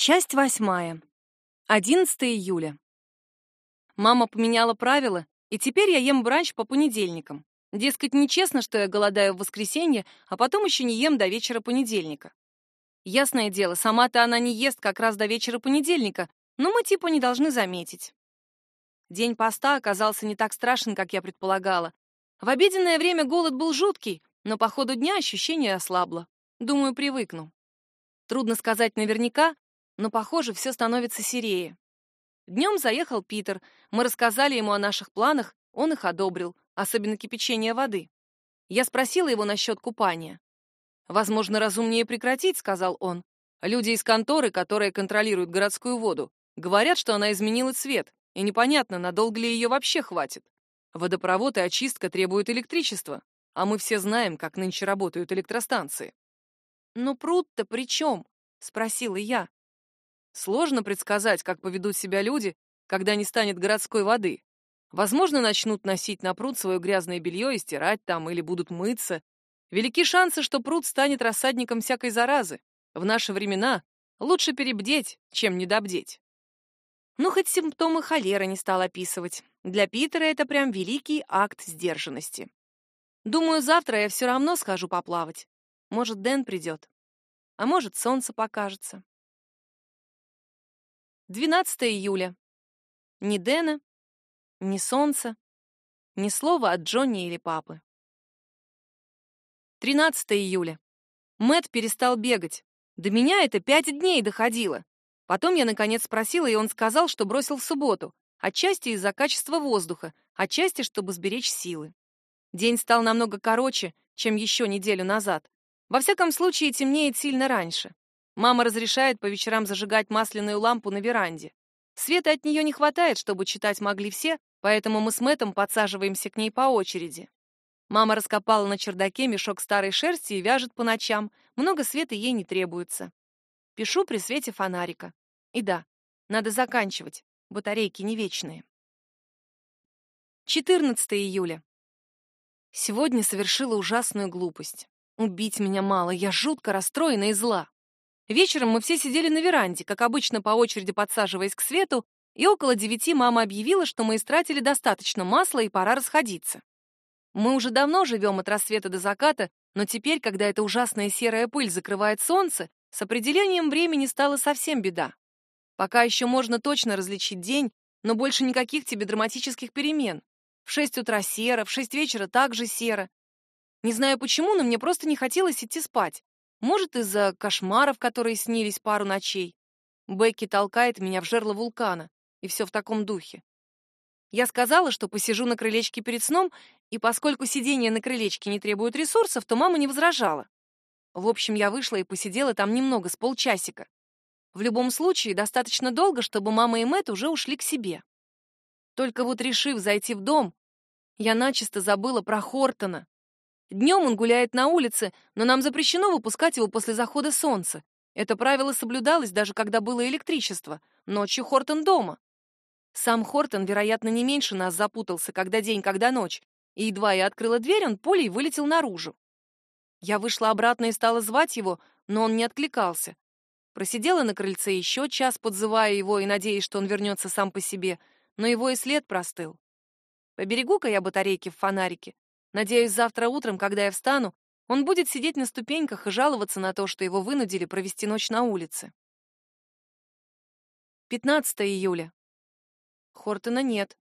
Часть восьмая. 11 июля. Мама поменяла правила, и теперь я ем бранч по понедельникам. Дескать, нечестно, что я голодаю в воскресенье, а потом еще не ем до вечера понедельника. Ясное дело, сама-то она не ест как раз до вечера понедельника, но мы типа не должны заметить. День поста оказался не так страшен, как я предполагала. В обеденное время голод был жуткий, но по ходу дня ощущение ослабло. Думаю, привыкну. Трудно сказать наверняка, но, похоже, все становится серее. Днем заехал Питер, мы рассказали ему о наших планах, он их одобрил, особенно кипячение воды. Я спросила его насчет купания. «Возможно, разумнее прекратить», — сказал он. «Люди из конторы, которые контролируют городскую воду, говорят, что она изменила цвет, и непонятно, надолго ли ее вообще хватит. Водопровод и очистка требуют электричества, а мы все знаем, как нынче работают электростанции». «Но пруд-то при чем?» — спросила я. Сложно предсказать, как поведут себя люди, когда не станет городской воды. Возможно, начнут носить на пруд свое грязное белье и стирать там, или будут мыться. Велики шансы, что пруд станет рассадником всякой заразы. В наши времена лучше перебдеть, чем недобдеть. Ну, хоть симптомы холеры не стал описывать. Для Питера это прям великий акт сдержанности. Думаю, завтра я все равно схожу поплавать. Может, Дэн придет. А может, солнце покажется. 12 июля. Ни Дэна, ни солнца, ни слова от Джонни или папы. 13 июля. Мэт перестал бегать. До меня это пять дней доходило. Потом я наконец спросила, и он сказал, что бросил в субботу, отчасти из-за качества воздуха, отчасти, чтобы сберечь силы. День стал намного короче, чем еще неделю назад. Во всяком случае, темнеет сильно раньше. Мама разрешает по вечерам зажигать масляную лампу на веранде. Света от нее не хватает, чтобы читать могли все, поэтому мы с Мэтом подсаживаемся к ней по очереди. Мама раскопала на чердаке мешок старой шерсти и вяжет по ночам. Много света ей не требуется. Пишу при свете фонарика. И да, надо заканчивать. Батарейки не вечные. 14 июля. Сегодня совершила ужасную глупость. Убить меня мало, я жутко расстроена и зла. Вечером мы все сидели на веранде, как обычно, по очереди подсаживаясь к свету, и около девяти мама объявила, что мы истратили достаточно масла и пора расходиться. Мы уже давно живем от рассвета до заката, но теперь, когда эта ужасная серая пыль закрывает солнце, с определением времени стала совсем беда. Пока еще можно точно различить день, но больше никаких тебе драматических перемен. В шесть утра серо, в шесть вечера также серо. Не знаю почему, но мне просто не хотелось идти спать. Может, из-за кошмаров, которые снились пару ночей. Бекки толкает меня в жерло вулкана, и все в таком духе. Я сказала, что посижу на крылечке перед сном, и поскольку сидение на крылечке не требует ресурсов, то мама не возражала. В общем, я вышла и посидела там немного, с полчасика. В любом случае, достаточно долго, чтобы мама и Мэтт уже ушли к себе. Только вот решив зайти в дом, я начисто забыла про Хортона. Днем он гуляет на улице, но нам запрещено выпускать его после захода солнца. Это правило соблюдалось даже когда было электричество. Ночью Хортон дома. Сам Хортон, вероятно, не меньше нас запутался, когда день, когда ночь. И едва я открыла дверь, он пулей вылетел наружу. Я вышла обратно и стала звать его, но он не откликался. Просидела на крыльце еще час, подзывая его и надеясь, что он вернется сам по себе, но его и след простыл. Поберегу-ка я батарейки в фонарике, Надеюсь, завтра утром, когда я встану, он будет сидеть на ступеньках и жаловаться на то, что его вынудили провести ночь на улице. 15 июля. Хортона нет.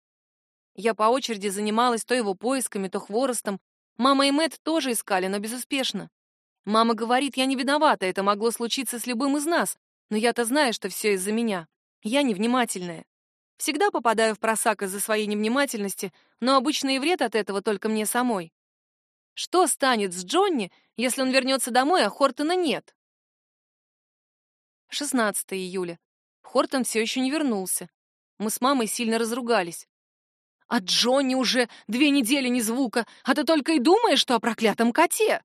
Я по очереди занималась то его поисками, то хворостом. Мама и Мэтт тоже искали, но безуспешно. Мама говорит, я не виновата, это могло случиться с любым из нас, но я-то знаю, что все из-за меня. Я невнимательная. Всегда попадаю в просак из-за своей невнимательности, но обычно и вред от этого только мне самой. Что станет с Джонни, если он вернется домой, а Хортона нет? 16 июля. Хортон все еще не вернулся. Мы с мамой сильно разругались. От Джонни уже две недели ни звука, а ты только и думаешь, что о проклятом коте.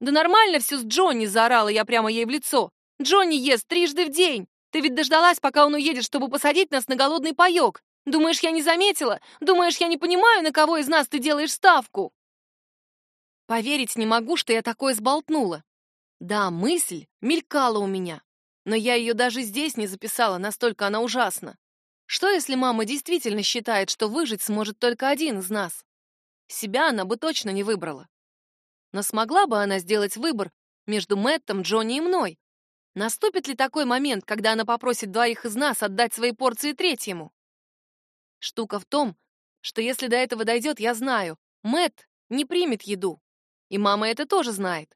Да нормально все с Джонни, заорала я прямо ей в лицо. Джонни ест трижды в день. Ты ведь дождалась, пока он уедет, чтобы посадить нас на голодный паёк. Думаешь, я не заметила? Думаешь, я не понимаю, на кого из нас ты делаешь ставку?» Поверить не могу, что я такое сболтнула. Да, мысль мелькала у меня. Но я ее даже здесь не записала, настолько она ужасна. Что, если мама действительно считает, что выжить сможет только один из нас? Себя она бы точно не выбрала. Но смогла бы она сделать выбор между Мэттом, Джонни и мной? Наступит ли такой момент, когда она попросит двоих из нас отдать свои порции третьему? Штука в том, что если до этого дойдет, я знаю, Мэтт не примет еду. И мама это тоже знает.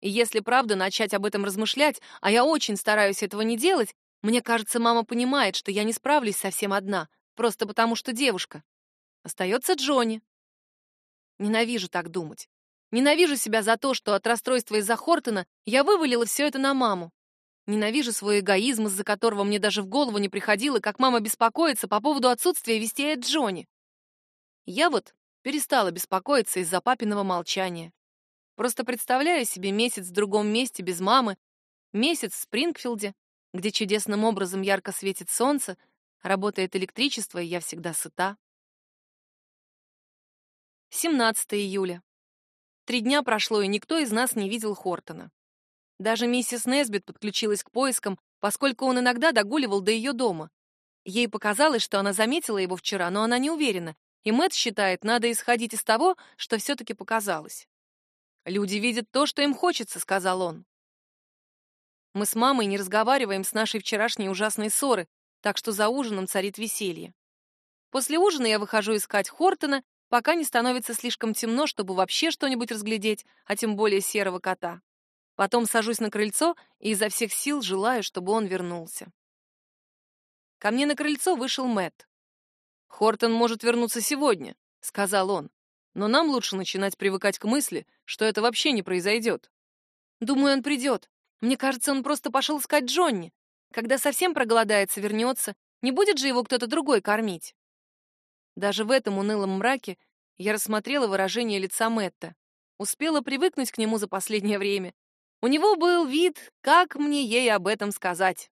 И если правда начать об этом размышлять, а я очень стараюсь этого не делать, мне кажется, мама понимает, что я не справлюсь совсем одна, просто потому что девушка. Остается Джонни. Ненавижу так думать. Ненавижу себя за то, что от расстройства из-за Хортона я вывалила все это на маму. Ненавижу свой эгоизм, из-за которого мне даже в голову не приходило, как мама беспокоится по поводу отсутствия вестей от Джонни. Я вот перестала беспокоиться из-за папиного молчания. Просто представляю себе месяц в другом месте без мамы, месяц в Спрингфилде, где чудесным образом ярко светит солнце, работает электричество, и я всегда сыта. 17 июля. Три дня прошло, и никто из нас не видел Хортона. Даже миссис Несбит подключилась к поискам, поскольку он иногда догуливал до ее дома. Ей показалось, что она заметила его вчера, но она не уверена, и Мэтт считает, надо исходить из того, что все-таки показалось. «Люди видят то, что им хочется», — сказал он. Мы с мамой не разговариваем с нашей вчерашней ужасной ссоры, так что за ужином царит веселье. После ужина я выхожу искать Хортона, пока не становится слишком темно, чтобы вообще что-нибудь разглядеть, а тем более серого кота. Потом сажусь на крыльцо и изо всех сил желаю, чтобы он вернулся. Ко мне на крыльцо вышел Мэтт. «Хортон может вернуться сегодня», — сказал он. «Но нам лучше начинать привыкать к мысли, что это вообще не произойдет». «Думаю, он придет. Мне кажется, он просто пошел искать Джонни. Когда совсем проголодается, вернется. Не будет же его кто-то другой кормить?» Даже в этом унылом мраке я рассмотрела выражение лица Мэтта. Успела привыкнуть к нему за последнее время. У него был вид, как мне ей об этом сказать.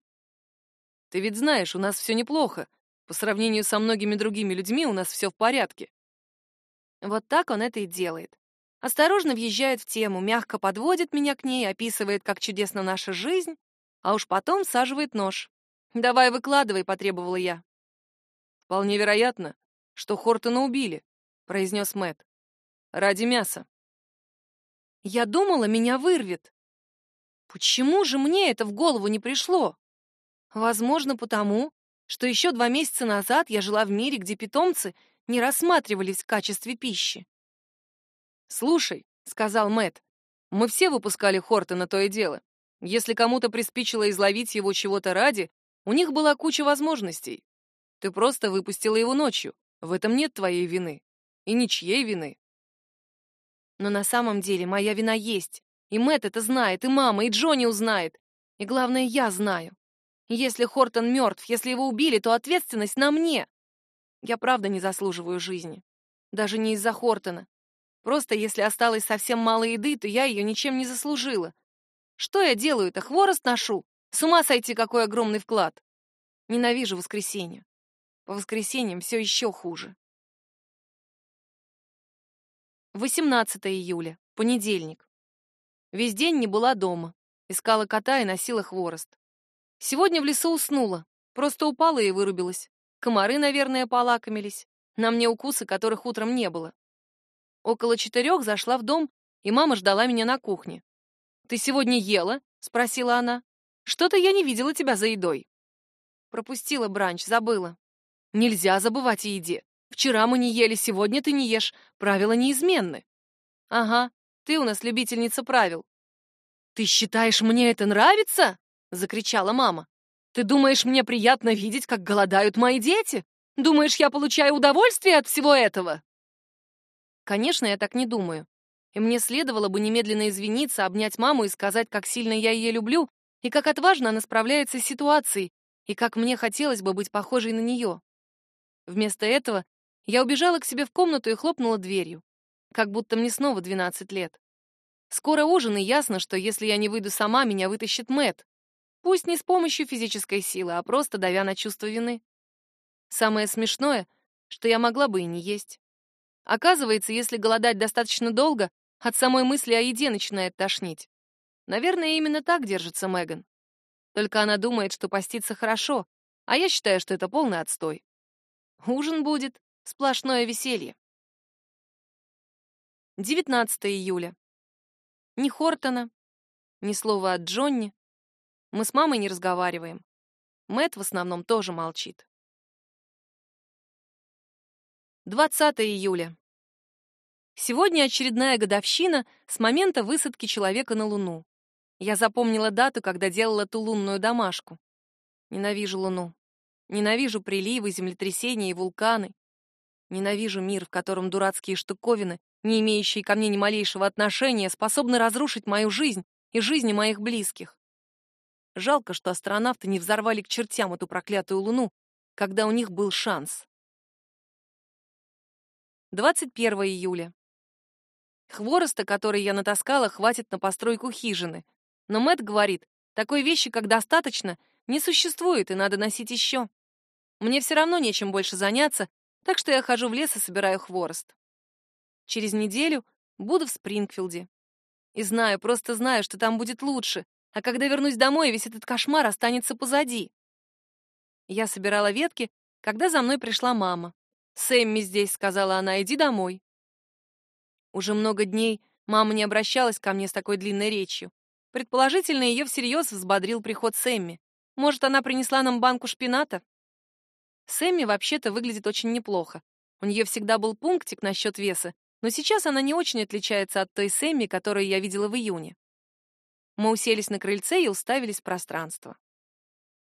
«Ты ведь знаешь, у нас все неплохо. По сравнению со многими другими людьми у нас все в порядке». Вот так он это и делает. Осторожно въезжает в тему, мягко подводит меня к ней, описывает, как чудесна наша жизнь, а уж потом саживает нож. «Давай выкладывай», — потребовала я. «Вполне вероятно, что Хортона убили», — произнес Мэт. «Ради мяса». Я думала, меня вырвет. Почему же мне это в голову не пришло? Возможно, потому, что еще два месяца назад я жила в мире, где питомцы не рассматривались в качестве пищи. «Слушай», — сказал Мэт, — «мы все выпускали Хорта на то и дело. Если кому-то приспичило изловить его чего-то ради, у них была куча возможностей. Ты просто выпустила его ночью. В этом нет твоей вины. И ничьей вины. Но на самом деле моя вина есть. И Мэтт это знает, и мама, и Джонни узнает. И главное, я знаю. Если Хортон мертв, если его убили, то ответственность на мне. Я правда не заслуживаю жизни. Даже не из-за Хортона. Просто если осталось совсем мало еды, то я ее ничем не заслужила. Что я делаю-то? Хворост ношу? С ума сойти, какой огромный вклад. Ненавижу воскресенье. По воскресеньям все еще хуже. 18 июля, понедельник. Весь день не была дома. Искала кота и носила хворост. Сегодня в лесу уснула. Просто упала и вырубилась. Комары, наверное, полакомились. На мне укусы, которых утром не было. Около четырех зашла в дом, и мама ждала меня на кухне. «Ты сегодня ела?» — спросила она. «Что-то я не видела тебя за едой». Пропустила бранч, забыла. Нельзя забывать о еде. Вчера мы не ели, сегодня ты не ешь. Правила неизменны. Ага, ты у нас любительница правил. Ты считаешь, мне это нравится? закричала мама. Ты думаешь, мне приятно видеть, как голодают мои дети? Думаешь, я получаю удовольствие от всего этого? Конечно, я так не думаю. И мне следовало бы немедленно извиниться, обнять маму и сказать, как сильно я ее люблю, и как отважно она справляется с ситуацией, и как мне хотелось бы быть похожей на нее. Вместо этого я убежала к себе в комнату и хлопнула дверью как будто мне снова 12 лет. Скоро ужин, и ясно, что если я не выйду сама, меня вытащит Мэт. Пусть не с помощью физической силы, а просто давя на чувство вины. Самое смешное, что я могла бы и не есть. Оказывается, если голодать достаточно долго, от самой мысли о еде начинает тошнить. Наверное, именно так держится Меган. Только она думает, что поститься хорошо, а я считаю, что это полный отстой. Ужин будет, сплошное веселье. 19 июля. Ни Хортона, ни слова от Джонни. Мы с мамой не разговариваем. Мэт в основном тоже молчит. 20 июля. Сегодня очередная годовщина с момента высадки человека на Луну. Я запомнила дату, когда делала ту лунную домашку. Ненавижу Луну. Ненавижу приливы, землетрясения и вулканы. Ненавижу мир, в котором дурацкие штуковины, не имеющие ко мне ни малейшего отношения, способны разрушить мою жизнь и жизни моих близких. Жалко, что астронавты не взорвали к чертям эту проклятую Луну, когда у них был шанс. 21 июля. Хвороста, который я натаскала, хватит на постройку хижины. Но Мэт говорит, такой вещи, как достаточно, не существует, и надо носить еще. Мне все равно нечем больше заняться, так что я хожу в лес и собираю хворост. Через неделю буду в Спрингфилде. И знаю, просто знаю, что там будет лучше, а когда вернусь домой, весь этот кошмар останется позади. Я собирала ветки, когда за мной пришла мама. «Сэмми здесь», — сказала она, — «иди домой». Уже много дней мама не обращалась ко мне с такой длинной речью. Предположительно, ее всерьез взбодрил приход Сэмми. Может, она принесла нам банку шпината? Сэмми вообще-то выглядит очень неплохо. У нее всегда был пунктик насчет веса, но сейчас она не очень отличается от той Сэмми, которую я видела в июне. Мы уселись на крыльце и уставились в пространство.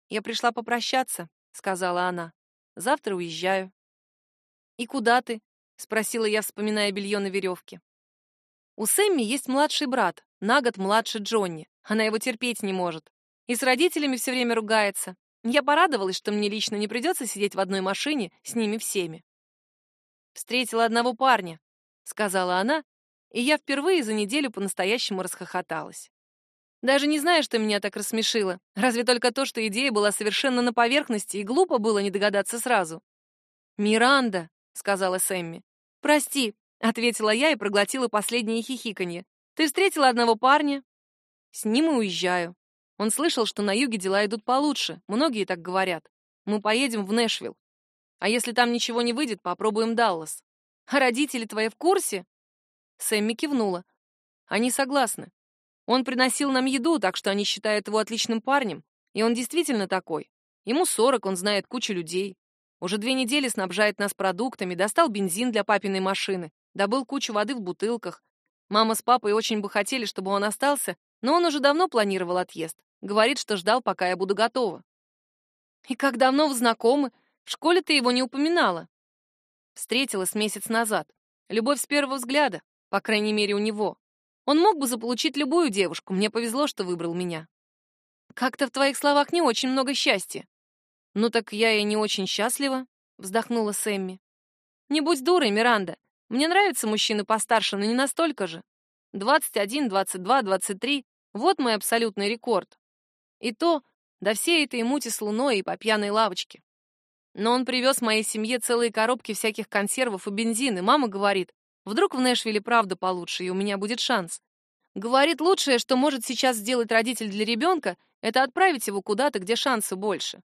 «Я пришла попрощаться», — сказала она. «Завтра уезжаю». «И куда ты?» — спросила я, вспоминая белье на веревке. «У Сэмми есть младший брат, на год младше Джонни. Она его терпеть не может. И с родителями все время ругается. Я порадовалась, что мне лично не придется сидеть в одной машине с ними всеми. «Встретила одного парня», — сказала она, и я впервые за неделю по-настоящему расхохоталась. Даже не знаю, что меня так рассмешило, разве только то, что идея была совершенно на поверхности, и глупо было не догадаться сразу. «Миранда», — сказала Сэмми. «Прости», — ответила я и проглотила последнее хихиканье. «Ты встретила одного парня?» «С ним и уезжаю. Он слышал, что на юге дела идут получше, многие так говорят. Мы поедем в Нэшвилл. А если там ничего не выйдет, попробуем Даллас. А родители твои в курсе?» Сэмми кивнула. «Они согласны. Он приносил нам еду, так что они считают его отличным парнем. И он действительно такой. Ему сорок, он знает кучу людей. Уже две недели снабжает нас продуктами, достал бензин для папиной машины, добыл кучу воды в бутылках. Мама с папой очень бы хотели, чтобы он остался, но он уже давно планировал отъезд. Говорит, что ждал, пока я буду готова. И как давно вы знакомы? В школе ты его не упоминала. Встретилась месяц назад. Любовь с первого взгляда, по крайней мере, у него. Он мог бы заполучить любую девушку, мне повезло, что выбрал меня. Как-то в твоих словах не очень много счастья. Ну так я и не очень счастлива, вздохнула Сэмми. Не будь дурой, Миранда. Мне нравятся мужчины постарше, но не настолько же. 21, 22, 23 — вот мой абсолютный рекорд. И то до всей этой мути с луной и по пьяной лавочке. Но он привез моей семье целые коробки всяких консервов и бензин, и мама говорит, Вдруг в Нэшвилле правда получше, и у меня будет шанс. Говорит, лучшее, что может сейчас сделать родитель для ребенка, это отправить его куда-то, где шансы больше.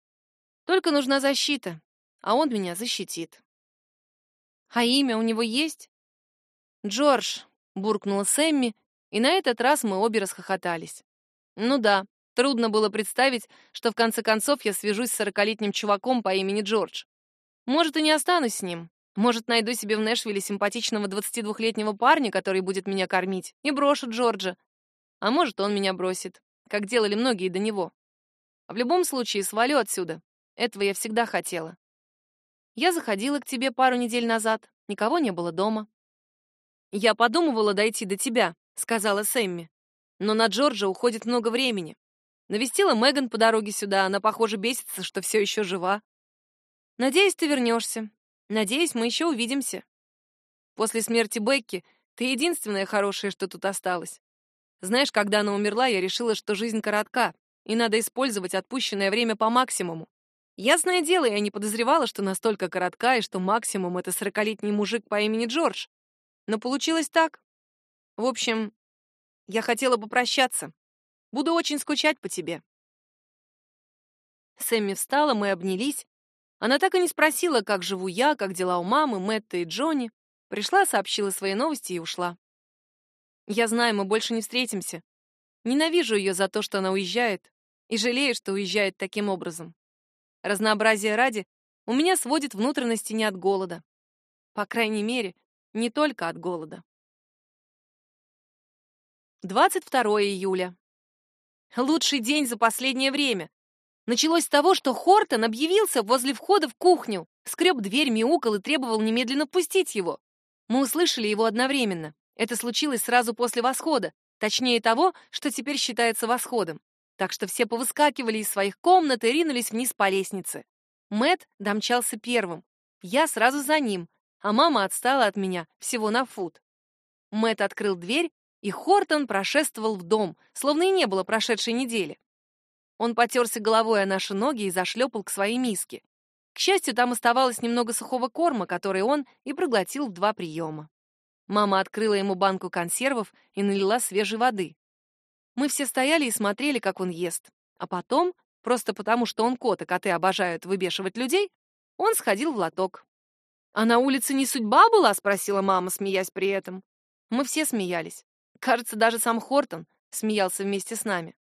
Только нужна защита, а он меня защитит. А имя у него есть? Джордж, буркнула Сэмми, и на этот раз мы обе расхохотались. Ну да, трудно было представить, что в конце концов я свяжусь с сорокалетним чуваком по имени Джордж. Может, и не останусь с ним, может, найду себе в Нэшвилле симпатичного 22-летнего парня, который будет меня кормить, и брошу Джорджа. А может, он меня бросит, как делали многие до него. В любом случае, свалю отсюда. Этого я всегда хотела. Я заходила к тебе пару недель назад, никого не было дома. Я подумывала дойти до тебя, сказала Сэмми. Но на Джорджа уходит много времени. Навестила Меган по дороге сюда, она, похоже, бесится, что все еще жива. Надеюсь, ты вернешься. Надеюсь, мы еще увидимся. После смерти Бекки ты единственное хорошее, что тут осталось. Знаешь, когда она умерла, я решила, что жизнь коротка, и надо использовать отпущенное время по максимуму. Ясное дело, я не подозревала, что настолько коротка, и что максимум — это сорокалетний мужик по имени Джордж. Но получилось так. В общем, я хотела попрощаться. Буду очень скучать по тебе. Сэмми встала, мы обнялись. Она так и не спросила, как живу я, как дела у мамы, Мэтта и Джонни. Пришла, сообщила свои новости и ушла. Я знаю, мы больше не встретимся. Ненавижу ее за то, что она уезжает, и жалею, что уезжает таким образом. Разнообразие ради у меня сводит внутренности не от голода. По крайней мере, не только от голода. 22 июля. Лучший день за последнее время. Началось с того, что Хортон объявился возле входа в кухню, скреб дверь, мяукал и требовал немедленно пустить его. Мы услышали его одновременно. Это случилось сразу после восхода, точнее того, что теперь считается восходом. Так что все повыскакивали из своих комнат и ринулись вниз по лестнице. Мэт домчался первым. Я сразу за ним, а мама отстала от меня всего на фут. Мэт открыл дверь, и Хортон прошествовал в дом, словно и не было прошедшей недели. Он потерся головой о наши ноги и зашлепал к своей миске. К счастью, там оставалось немного сухого корма, который он и проглотил в два приема. Мама открыла ему банку консервов и налила свежей воды. Мы все стояли и смотрели, как он ест. А потом, просто потому что он кот, и коты обожают выбешивать людей, он сходил в лоток. «А на улице не судьба была?» — спросила мама, смеясь при этом. Мы все смеялись. Кажется, даже сам Хортон смеялся вместе с нами.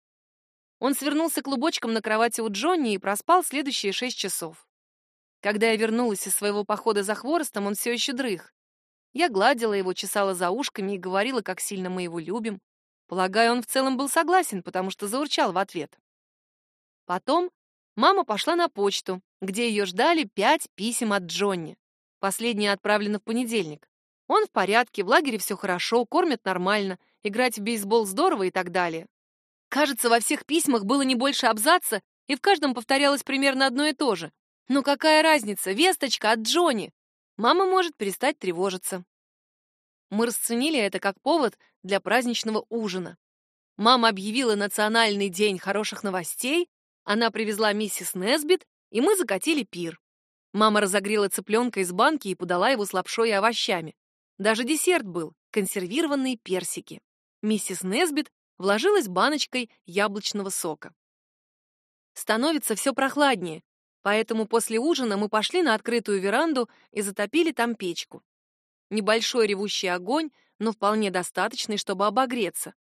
Он свернулся клубочком на кровати у Джонни и проспал следующие шесть часов. Когда я вернулась из своего похода за хворостом, он все еще дрых. Я гладила его, чесала за ушками и говорила, как сильно мы его любим. Полагаю, он в целом был согласен, потому что заурчал в ответ. Потом мама пошла на почту, где ее ждали пять писем от Джонни. Последнее отправлено в понедельник. Он в порядке, в лагере все хорошо, кормят нормально, играть в бейсбол здорово и так далее. Кажется, во всех письмах было не больше абзаца, и в каждом повторялось примерно одно и то же. Но какая разница? Весточка от Джонни. Мама может перестать тревожиться. Мы расценили это как повод для праздничного ужина. Мама объявила национальный день хороших новостей, она привезла миссис Несбит, и мы закатили пир. Мама разогрела цыпленка из банки и подала его с лапшой и овощами. Даже десерт был — консервированные персики. Миссис Несбит вложилась баночкой яблочного сока. Становится все прохладнее, поэтому после ужина мы пошли на открытую веранду и затопили там печку. Небольшой ревущий огонь, но вполне достаточный, чтобы обогреться.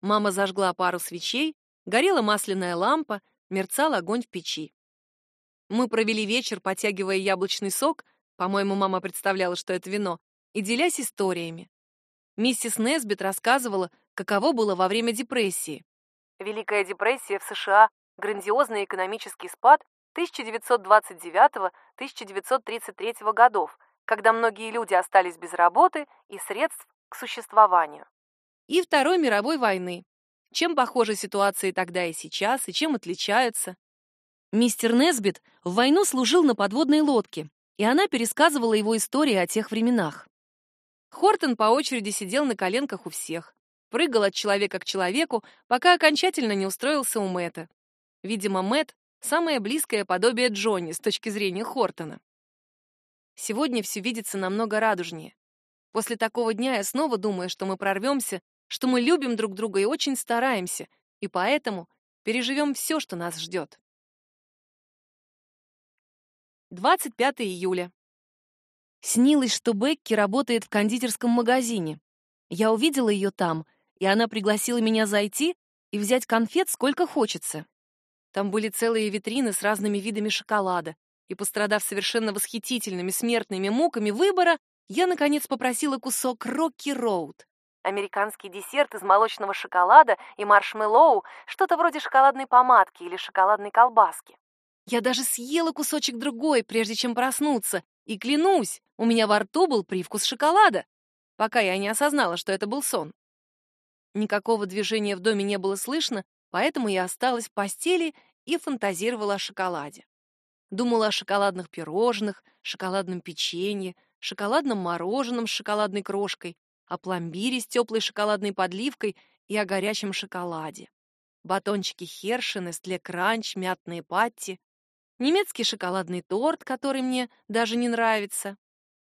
Мама зажгла пару свечей, горела масляная лампа, мерцал огонь в печи. Мы провели вечер, потягивая яблочный сок, по-моему, мама представляла, что это вино, и делясь историями. Миссис Несбит рассказывала, каково было во время депрессии. Великая депрессия в США, грандиозный экономический спад 1929-1933 годов, когда многие люди остались без работы и средств к существованию. И Второй мировой войны. Чем похожи ситуации тогда и сейчас, и чем отличаются? Мистер Несбит в войну служил на подводной лодке, и она пересказывала его истории о тех временах. Хортон по очереди сидел на коленках у всех, прыгал от человека к человеку, пока окончательно не устроился у Мэтта. Видимо, Мэтт — самое близкое подобие Джонни с точки зрения Хортона. Сегодня все видится намного радужнее. После такого дня я снова думаю, что мы прорвемся, что мы любим друг друга и очень стараемся, и поэтому переживем все, что нас ждет. 25 июля. Снилось, что Бекки работает в кондитерском магазине. Я увидела ее там, и она пригласила меня зайти и взять конфет сколько хочется. Там были целые витрины с разными видами шоколада, и, пострадав совершенно восхитительными смертными муками выбора, я, наконец, попросила кусок Рокки Роуд. Американский десерт из молочного шоколада и маршмеллоу, что-то вроде шоколадной помадки или шоколадной колбаски. Я даже съела кусочек другой, прежде чем проснуться, и клянусь, у меня во рту был привкус шоколада, пока я не осознала, что это был сон. Никакого движения в доме не было слышно, поэтому я осталась в постели и фантазировала о шоколаде. Думала о шоколадных пирожных, шоколадном печенье, шоколадном мороженом с шоколадной крошкой, о пломбире с теплой шоколадной подливкой и о горячем шоколаде. Батончики Херши, Нестле Кранч, мятные патти, немецкий шоколадный торт, который мне даже не нравится,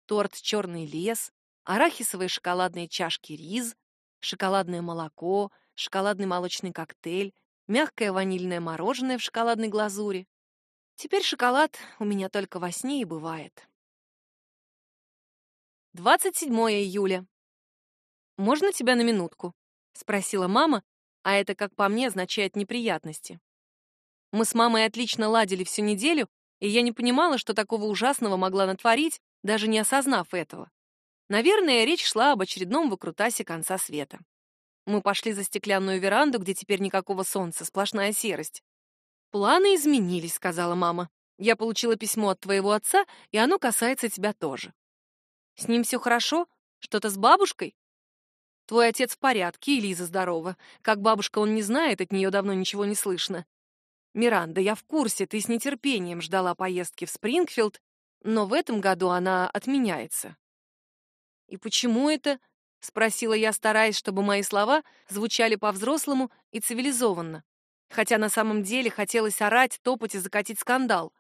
торт «Черный лес», арахисовые шоколадные чашки риз, шоколадное молоко, шоколадный молочный коктейль, мягкое ванильное мороженое в шоколадной глазури. Теперь шоколад у меня только во сне и бывает. 27 июля. «Можно тебя на минутку?» — спросила мама, а это, как по мне, означает неприятности. Мы с мамой отлично ладили всю неделю, и я не понимала, что такого ужасного могла натворить, даже не осознав этого. Наверное, речь шла об очередном выкрутасе конца света. Мы пошли за стеклянную веранду, где теперь никакого солнца, сплошная серость. «Планы изменились», — сказала мама. «Я получила письмо от твоего отца, и оно касается тебя тоже». «С ним все хорошо? Что-то с бабушкой?» «Твой отец в порядке, и Лиза здорова. Как бабушка он не знает, от нее давно ничего не слышно. Миранда, я в курсе, ты с нетерпением ждала поездки в Спрингфилд, но в этом году она отменяется. И почему это? спросила я, стараясь, чтобы мои слова звучали по-взрослому и цивилизованно, хотя на самом деле хотелось орать, топать и закатить скандал.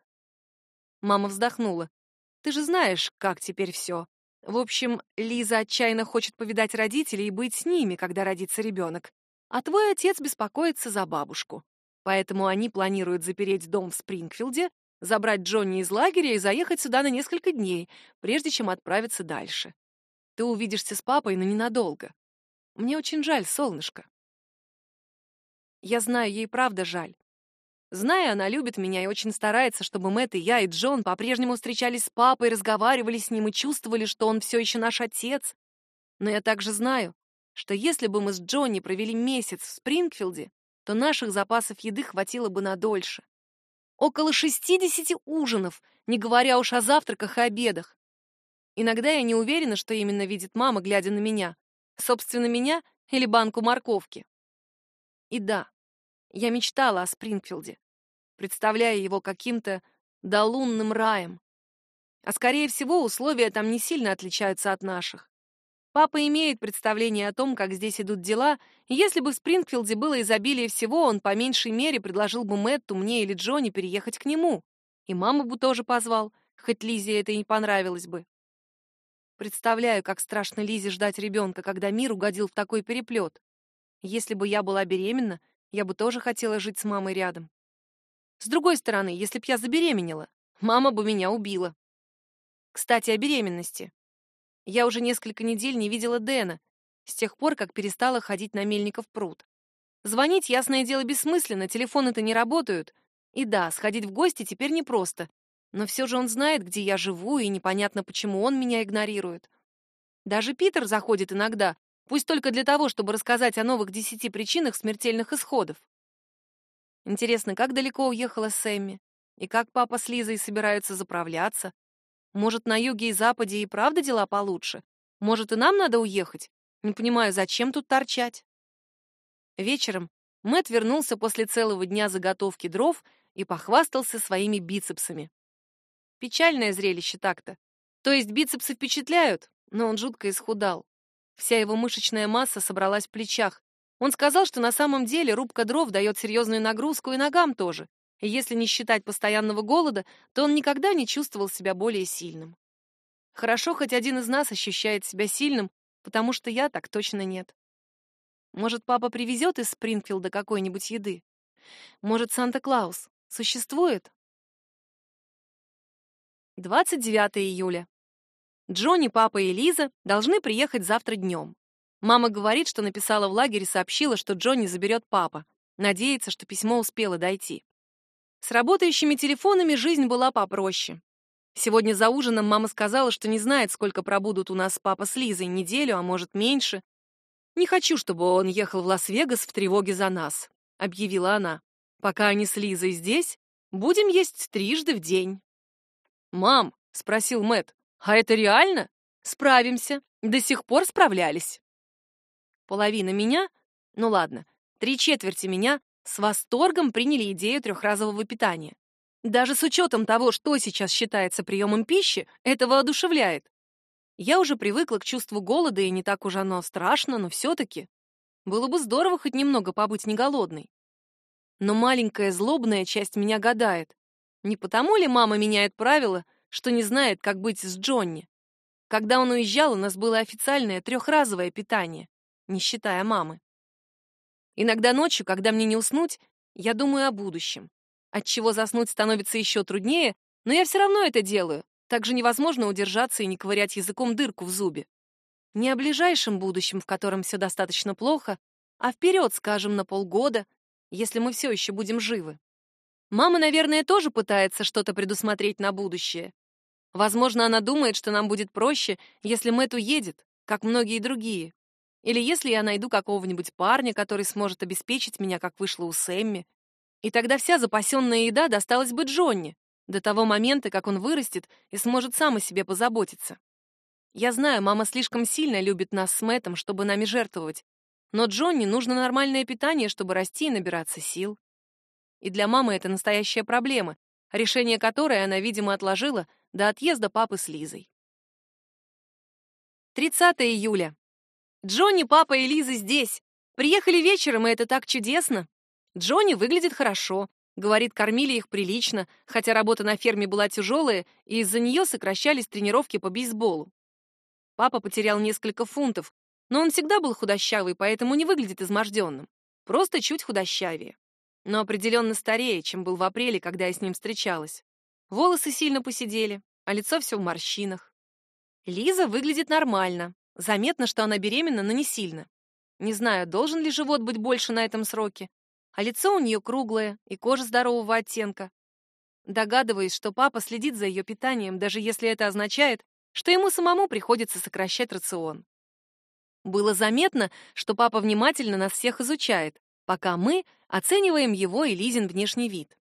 Мама вздохнула. Ты же знаешь, как теперь все. В общем, Лиза отчаянно хочет повидать родителей и быть с ними, когда родится ребенок. А твой отец беспокоится за бабушку. Поэтому они планируют запереть дом в Спрингфилде, забрать Джонни из лагеря и заехать сюда на несколько дней, прежде чем отправиться дальше. Ты увидишься с папой, но ненадолго. Мне очень жаль, солнышко. Я знаю, ей правда жаль. Знаю, она любит меня и очень старается, чтобы Мэтт и я, и Джон по-прежнему встречались с папой, разговаривали с ним и чувствовали, что он все еще наш отец. Но я также знаю, что если бы мы с Джонни провели месяц в Спрингфилде, то наших запасов еды хватило бы на дольше. Около 60 ужинов, не говоря уж о завтраках и обедах. Иногда я не уверена, что именно видит мама, глядя на меня. Собственно, меня или банку морковки. И да, я мечтала о Спрингфилде, представляя его каким-то долунным раем. А скорее всего, условия там не сильно отличаются от наших. Папа имеет представление о том, как здесь идут дела, и если бы в Спрингфилде было изобилие всего, он по меньшей мере предложил бы Мэтту, мне или Джонни переехать к нему. И маму бы тоже позвал, хоть Лизе это и не понравилось бы. Представляю, как страшно Лизе ждать ребенка, когда мир угодил в такой переплет. Если бы я была беременна, я бы тоже хотела жить с мамой рядом. С другой стороны, если б я забеременела, мама бы меня убила. Кстати, о беременности. Я уже несколько недель не видела Дэна, с тех пор, как перестала ходить на Мельников пруд. Звонить, ясное дело, бессмысленно, телефоны-то не работают. И да, сходить в гости теперь непросто. Но все же он знает, где я живу, и непонятно, почему он меня игнорирует. Даже Питер заходит иногда, пусть только для того, чтобы рассказать о новых десяти причинах смертельных исходов. Интересно, как далеко уехала Сэмми? И как папа с Лизой собираются заправляться? Может, на юге и западе и правда дела получше? Может, и нам надо уехать? Не понимаю, зачем тут торчать? Вечером Мэт вернулся после целого дня заготовки дров и похвастался своими бицепсами. Печальное зрелище так-то. То есть бицепсы впечатляют, но он жутко исхудал. Вся его мышечная масса собралась в плечах. Он сказал, что на самом деле рубка дров дает серьезную нагрузку и ногам тоже. И если не считать постоянного голода, то он никогда не чувствовал себя более сильным. Хорошо, хоть один из нас ощущает себя сильным, потому что я так точно нет. Может, папа привезет из Спрингфилда какой-нибудь еды? Может, Санта-Клаус существует? 29 июля. Джонни, папа и Лиза должны приехать завтра днем. Мама говорит, что написала в лагере, сообщила, что Джонни заберет папа. Надеется, что письмо успело дойти. С работающими телефонами жизнь была попроще. Сегодня за ужином мама сказала, что не знает, сколько пробудут у нас папа с Лизой, неделю, а может меньше. «Не хочу, чтобы он ехал в Лас-Вегас в тревоге за нас», — объявила она. «Пока они с Лизой здесь, будем есть трижды в день». «Мам», — спросил Мэт, «а это реально?» «Справимся. До сих пор справлялись». Половина меня, ну ладно, три четверти меня с восторгом приняли идею трехразового питания. Даже с учетом того, что сейчас считается приемом пищи, это воодушевляет. Я уже привыкла к чувству голода, и не так уж оно страшно, но все-таки. Было бы здорово хоть немного побыть не голодной. Но маленькая злобная часть меня гадает. Не потому ли мама меняет правила, что не знает, как быть с Джонни? Когда он уезжал, у нас было официальное трехразовое питание, не считая мамы. Иногда ночью, когда мне не уснуть, я думаю о будущем. отчего заснуть становится еще труднее, но я все равно это делаю. Так же невозможно удержаться и не ковырять языком дырку в зубе. Не о ближайшем будущем, в котором все достаточно плохо, а вперед, скажем, на полгода, если мы все еще будем живы. Мама, наверное, тоже пытается что-то предусмотреть на будущее. Возможно, она думает, что нам будет проще, если Мэтт уедет, как многие другие. Или если я найду какого-нибудь парня, который сможет обеспечить меня, как вышло у Сэмми. И тогда вся запасенная еда досталась бы Джонни, до того момента, как он вырастет и сможет сам о себе позаботиться. Я знаю, мама слишком сильно любит нас с Мэттом, чтобы нами жертвовать. Но Джонни нужно нормальное питание, чтобы расти и набираться сил. И для мамы это настоящая проблема, решение которой она, видимо, отложила до отъезда папы с Лизой. 30 июля. Джонни, папа и Лиза здесь. Приехали вечером, и это так чудесно. Джонни выглядит хорошо. Говорит, кормили их прилично, хотя работа на ферме была тяжелая, и из-за нее сокращались тренировки по бейсболу. Папа потерял несколько фунтов, но он всегда был худощавый, поэтому не выглядит изможденным. Просто чуть худощавее но определенно старее, чем был в апреле, когда я с ним встречалась. Волосы сильно посидели, а лицо все в морщинах. Лиза выглядит нормально. Заметно, что она беременна, но не сильно. Не знаю, должен ли живот быть больше на этом сроке, а лицо у нее круглое и кожа здорового оттенка. Догадываюсь, что папа следит за ее питанием, даже если это означает, что ему самому приходится сокращать рацион. Было заметно, что папа внимательно нас всех изучает, пока мы оцениваем его и Лизин внешний вид.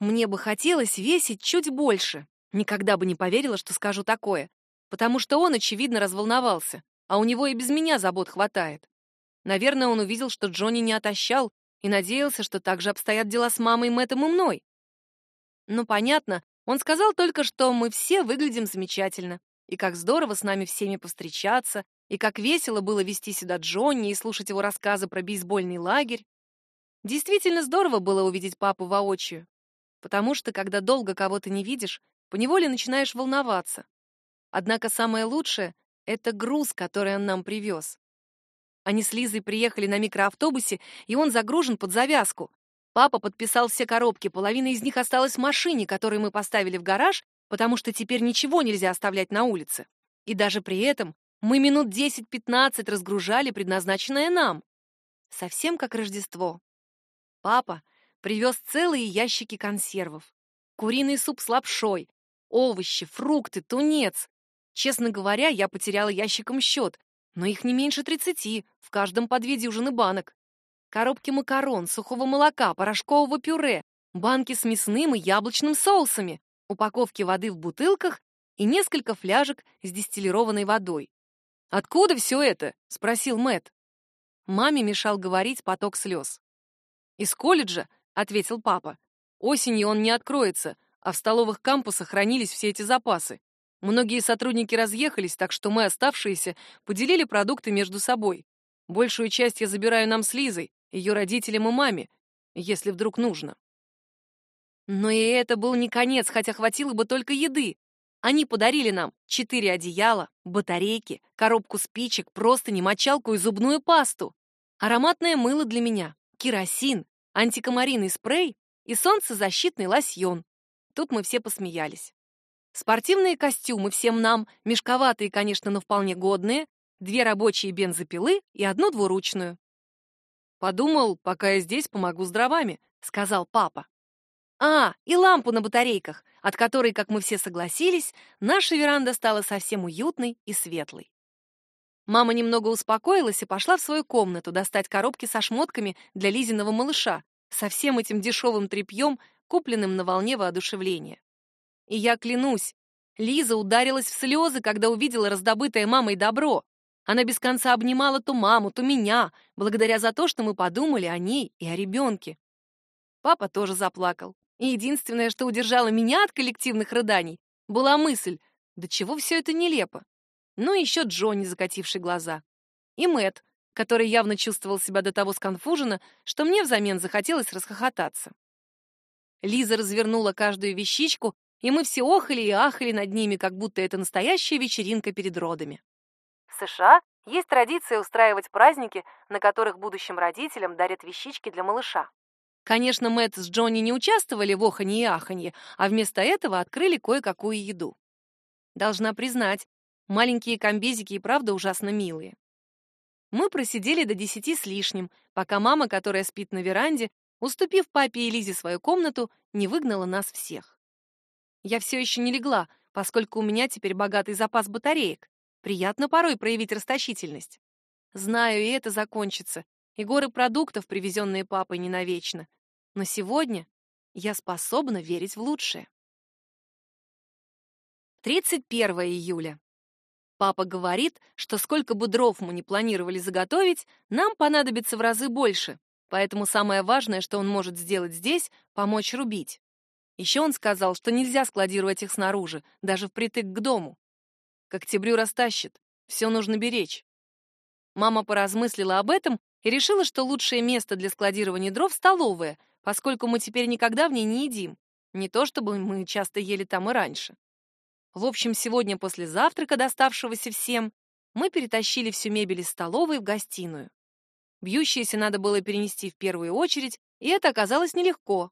Мне бы хотелось весить чуть больше. Никогда бы не поверила, что скажу такое, потому что он, очевидно, разволновался, а у него и без меня забот хватает. Наверное, он увидел, что Джонни не отощал, и надеялся, что так же обстоят дела с мамой Мэттом и мной. Ну, понятно, он сказал только, что мы все выглядим замечательно, и как здорово с нами всеми повстречаться, и как весело было вести сюда Джонни и слушать его рассказы про бейсбольный лагерь. Действительно здорово было увидеть папу воочию, потому что, когда долго кого-то не видишь, поневоле начинаешь волноваться. Однако самое лучшее — это груз, который он нам привез. Они с Лизой приехали на микроавтобусе, и он загружен под завязку. Папа подписал все коробки, половина из них осталась в машине, которую мы поставили в гараж, потому что теперь ничего нельзя оставлять на улице. И даже при этом мы минут 10-15 разгружали предназначенное нам. Совсем как Рождество. Папа привез целые ящики консервов. Куриный суп с лапшой, овощи, фрукты, тунец. Честно говоря, я потеряла ящиком счет, но их не меньше тридцати, в каждом по две дюжины банок. Коробки макарон, сухого молока, порошкового пюре, банки с мясным и яблочным соусами, упаковки воды в бутылках и несколько фляжек с дистиллированной водой. «Откуда все это?» — спросил Мэт. Маме мешал говорить поток слез. «Из колледжа», — ответил папа. «Осенью он не откроется, а в столовых кампусах хранились все эти запасы. Многие сотрудники разъехались, так что мы, оставшиеся, поделили продукты между собой. Большую часть я забираю нам с Лизой, ее родителям и маме, если вдруг нужно». Но и это был не конец, хотя хватило бы только еды. Они подарили нам четыре одеяла, батарейки, коробку спичек, простыни, мочалку и зубную пасту. Ароматное мыло для меня, керосин, антикомаринный спрей и солнцезащитный лосьон. Тут мы все посмеялись. Спортивные костюмы всем нам, мешковатые, конечно, но вполне годные, две рабочие бензопилы и одну двуручную. «Подумал, пока я здесь, помогу с дровами», — сказал папа. «А, и лампу на батарейках, от которой, как мы все согласились, наша веранда стала совсем уютной и светлой. Мама немного успокоилась и пошла в свою комнату достать коробки со шмотками для Лизиного малыша, со всем этим дешевым тряпьем, купленным на волне воодушевления. И я клянусь, Лиза ударилась в слезы, когда увидела раздобытое мамой добро. Она без конца обнимала ту маму, ту меня, благодаря за то, что мы подумали о ней и о ребенке. Папа тоже заплакал. И единственное, что удержало меня от коллективных рыданий, была мысль, да чего все это нелепо. Ну и еще Джонни, закативший глаза. И Мэт, который явно чувствовал себя до того сконфуженно, что мне взамен захотелось расхохотаться. Лиза развернула каждую вещичку, и мы все охали и ахали над ними, как будто это настоящая вечеринка перед родами. В США есть традиция устраивать праздники, на которых будущим родителям дарят вещички для малыша. Конечно, Мэтт с Джонни не участвовали в оханье и аханье, а вместо этого открыли кое-какую еду. Должна признать, маленькие комбезики и правда ужасно милые. Мы просидели до десяти с лишним, пока мама, которая спит на веранде, уступив папе и Лизе свою комнату, не выгнала нас всех. Я все еще не легла, поскольку у меня теперь богатый запас батареек. Приятно порой проявить расточительность. Знаю, и это закончится, и горы продуктов, привезенные папой, не навечно. Но сегодня я способна верить в лучшее. 31 июля. Папа говорит, что сколько бы дров мы не планировали заготовить, нам понадобится в разы больше, поэтому самое важное, что он может сделать здесь — помочь рубить. Еще он сказал, что нельзя складировать их снаружи, даже впритык к дому. К октябрю растащит, все нужно беречь. Мама поразмыслила об этом и решила, что лучшее место для складирования дров — столовая, поскольку мы теперь никогда в ней не едим. Не то чтобы мы часто ели там и раньше. В общем, сегодня после завтрака, доставшегося всем, мы перетащили всю мебель из столовой в гостиную. Бьющееся надо было перенести в первую очередь, и это оказалось нелегко.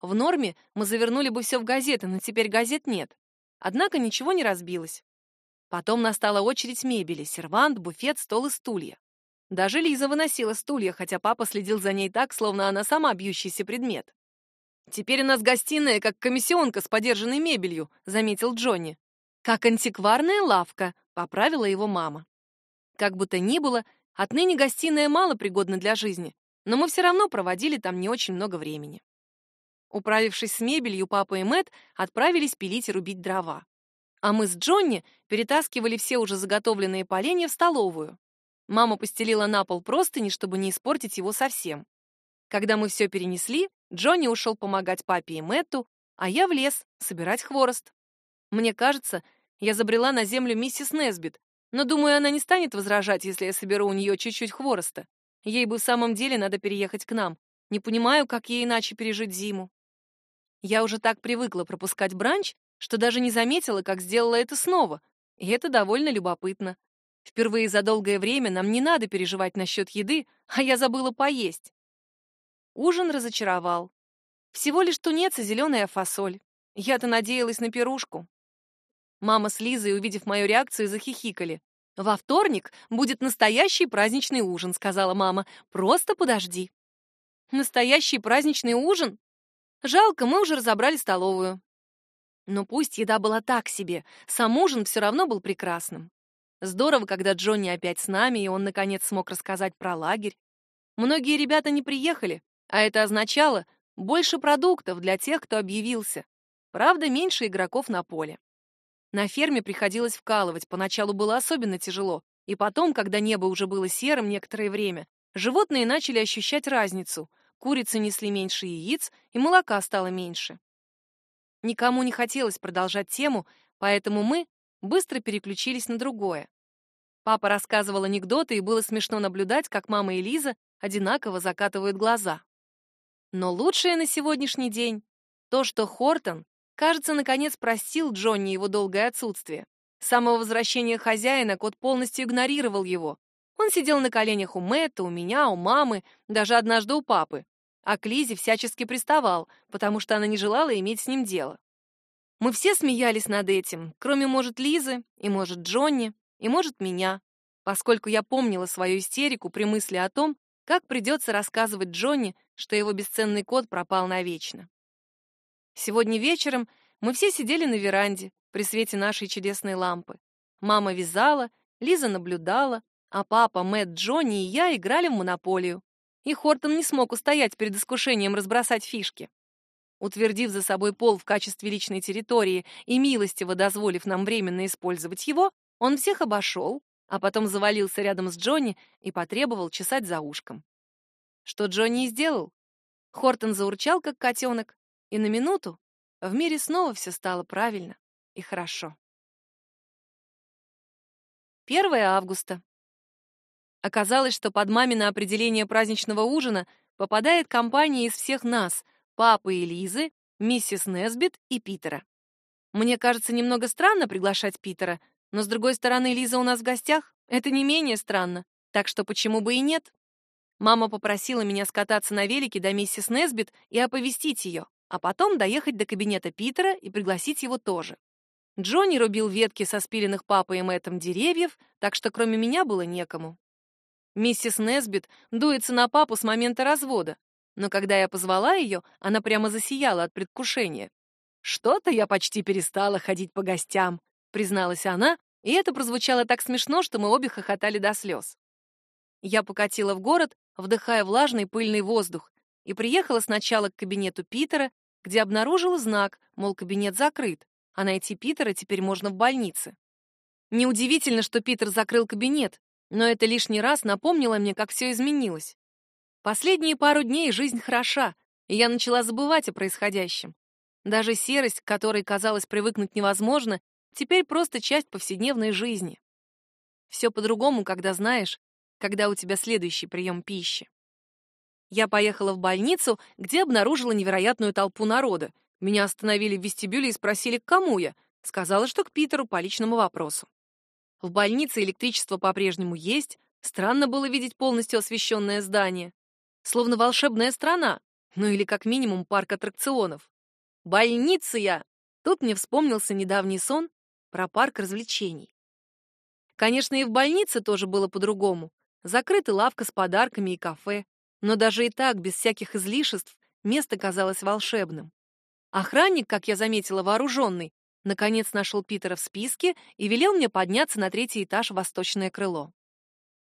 В норме мы завернули бы все в газеты, но теперь газет нет. Однако ничего не разбилось. Потом настала очередь мебели — сервант, буфет, стол и стулья. Даже Лиза выносила стулья, хотя папа следил за ней так, словно она сама бьющийся предмет. «Теперь у нас гостиная, как комиссионка с подержанной мебелью», — заметил Джонни. «Как антикварная лавка», — поправила его мама. Как бы то ни было, отныне гостиная мало пригодна для жизни, но мы все равно проводили там не очень много времени. Управившись с мебелью, папа и Мэт отправились пилить и рубить дрова. А мы с Джонни перетаскивали все уже заготовленные поленья в столовую. Мама постелила на пол простыни, чтобы не испортить его совсем. Когда мы все перенесли, Джонни ушел помогать папе и Мэтту, а я в лес собирать хворост. Мне кажется, я забрела на землю миссис Несбит, но думаю, она не станет возражать, если я соберу у нее чуть-чуть хвороста. Ей бы в самом деле надо переехать к нам. Не понимаю, как ей иначе пережить зиму. Я уже так привыкла пропускать бранч, что даже не заметила, как сделала это снова, и это довольно любопытно. Впервые за долгое время нам не надо переживать насчет еды, а я забыла поесть. Ужин разочаровал. Всего лишь тунец и зеленая фасоль. Я-то надеялась на пирушку. Мама с Лизой, увидев мою реакцию, захихикали. «Во вторник будет настоящий праздничный ужин», — сказала мама. «Просто подожди». «Настоящий праздничный ужин? Жалко, мы уже разобрали столовую». Но пусть еда была так себе, сам ужин все равно был прекрасным. Здорово, когда Джонни опять с нами, и он, наконец, смог рассказать про лагерь. Многие ребята не приехали, а это означало больше продуктов для тех, кто объявился. Правда, меньше игроков на поле. На ферме приходилось вкалывать, поначалу было особенно тяжело, и потом, когда небо уже было серым некоторое время, животные начали ощущать разницу. Курицы несли меньше яиц, и молока стало меньше. Никому не хотелось продолжать тему, поэтому мы быстро переключились на другое. Папа рассказывал анекдоты, и было смешно наблюдать, как мама и Лиза одинаково закатывают глаза. Но лучшее на сегодняшний день — то, что Хортон, кажется, наконец простил Джонни его долгое отсутствие. С самого возвращения хозяина кот полностью игнорировал его. Он сидел на коленях у Мэтта, у меня, у мамы, даже однажды у папы. А к Лизе всячески приставал, потому что она не желала иметь с ним дело. Мы все смеялись над этим, кроме, может, Лизы, и, может, Джонни, и, может, меня, поскольку я помнила свою истерику при мысли о том, как придется рассказывать Джонни, что его бесценный кот пропал навечно. Сегодня вечером мы все сидели на веранде при свете нашей чудесной лампы. Мама вязала, Лиза наблюдала, а папа, Мэтт, Джонни и я играли в монополию. И Хортон не смог устоять перед искушением разбросать фишки. Утвердив за собой пол в качестве личной территории и милостиво дозволив нам временно использовать его, он всех обошел, а потом завалился рядом с Джонни и потребовал чесать за ушком. Что Джонни и сделал. Хортон заурчал, как котенок, и на минуту в мире снова все стало правильно и хорошо. 1 августа. Оказалось, что под мамино определение праздничного ужина попадает компания из всех нас — папы и Лизы, миссис Несбит и Питера. Мне кажется немного странно приглашать Питера, но, с другой стороны, Лиза у нас в гостях. Это не менее странно, так что почему бы и нет? Мама попросила меня скататься на велике до миссис Несбит и оповестить ее, а потом доехать до кабинета Питера и пригласить его тоже. Джонни рубил ветки со спиленных папой и Мэттом деревьев, так что кроме меня было некому. Миссис Несбит дуется на папу с момента развода, но когда я позвала ее, она прямо засияла от предвкушения. «Что-то я почти перестала ходить по гостям», — призналась она, и это прозвучало так смешно, что мы обе хохотали до слез. Я покатила в город, вдыхая влажный пыльный воздух, и приехала сначала к кабинету Питера, где обнаружила знак, мол, кабинет закрыт, а найти Питера теперь можно в больнице. Неудивительно, что Питер закрыл кабинет, но это лишний раз напомнило мне, как все изменилось. Последние пару дней жизнь хороша, и я начала забывать о происходящем. Даже серость, к которой, казалось, привыкнуть невозможно, теперь просто часть повседневной жизни. Все по-другому, когда знаешь, когда у тебя следующий прием пищи. Я поехала в больницу, где обнаружила невероятную толпу народа. Меня остановили в вестибюле и спросили, к кому я. Сказала, что к Питеру по личному вопросу. В больнице электричество по-прежнему есть, странно было видеть полностью освещенное здание. Словно волшебная страна, ну или как минимум парк аттракционов. Больница я! Тут мне вспомнился недавний сон про парк развлечений. Конечно, и в больнице тоже было по-другому. Закрыта лавка с подарками и кафе. Но даже и так, без всяких излишеств, место казалось волшебным. Охранник, как я заметила, вооруженный, наконец нашел Питера в списке и велел мне подняться на третий этаж восточное крыло.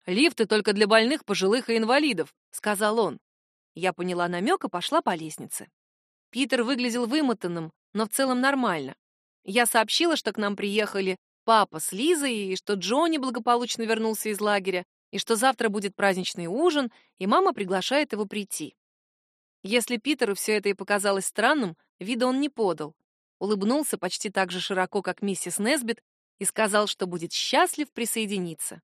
«Лифты только для больных, пожилых и инвалидов», — сказал он. Я поняла намек и пошла по лестнице. Питер выглядел вымотанным, но в целом нормально. Я сообщила, что к нам приехали папа с Лизой, и что Джонни благополучно вернулся из лагеря, и что завтра будет праздничный ужин, и мама приглашает его прийти. Если Питеру все это и показалось странным, вида он не подал. Улыбнулся почти так же широко, как миссис Несбит, и сказал, что будет счастлив присоединиться.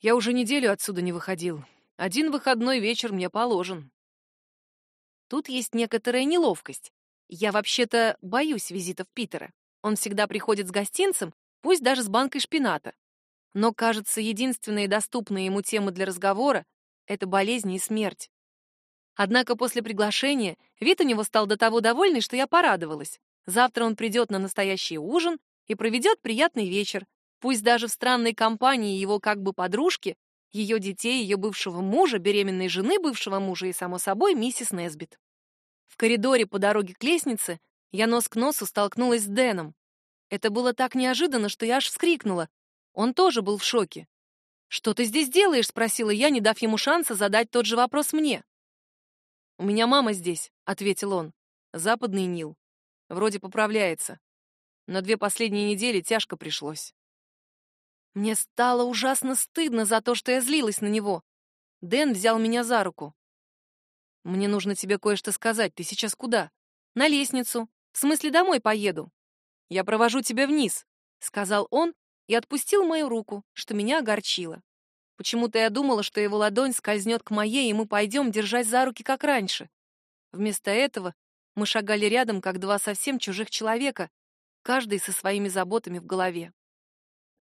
Я уже неделю отсюда не выходил. Один выходной вечер мне положен. Тут есть некоторая неловкость. Я вообще-то боюсь визитов Питера. Он всегда приходит с гостинцем, пусть даже с банкой шпината. Но, кажется, единственные доступные ему темы для разговора — это болезни и смерть. Однако после приглашения вид у него стал до того довольный, что я порадовалась. Завтра он придет на настоящий ужин и проведет приятный вечер, пусть даже в странной компании его как бы подружки, ее детей, ее бывшего мужа, беременной жены бывшего мужа и, само собой, миссис Несбит. В коридоре по дороге к лестнице я нос к носу столкнулась с Дэном. Это было так неожиданно, что я аж вскрикнула, он тоже был в шоке. «Что ты здесь делаешь?» — спросила я, не дав ему шанса задать тот же вопрос мне. «У меня мама здесь», — ответил он. «Западный Нил. Вроде поправляется. На две последние недели тяжко пришлось». Мне стало ужасно стыдно за то, что я злилась на него. Дэн взял меня за руку. «Мне нужно тебе кое-что сказать. Ты сейчас куда?» «На лестницу. В смысле, домой поеду». «Я провожу тебя вниз», — сказал он и отпустил мою руку, что меня огорчило. Почему-то я думала, что его ладонь скользнет к моей, и мы пойдем, держась за руки, как раньше. Вместо этого мы шагали рядом, как два совсем чужих человека, каждый со своими заботами в голове.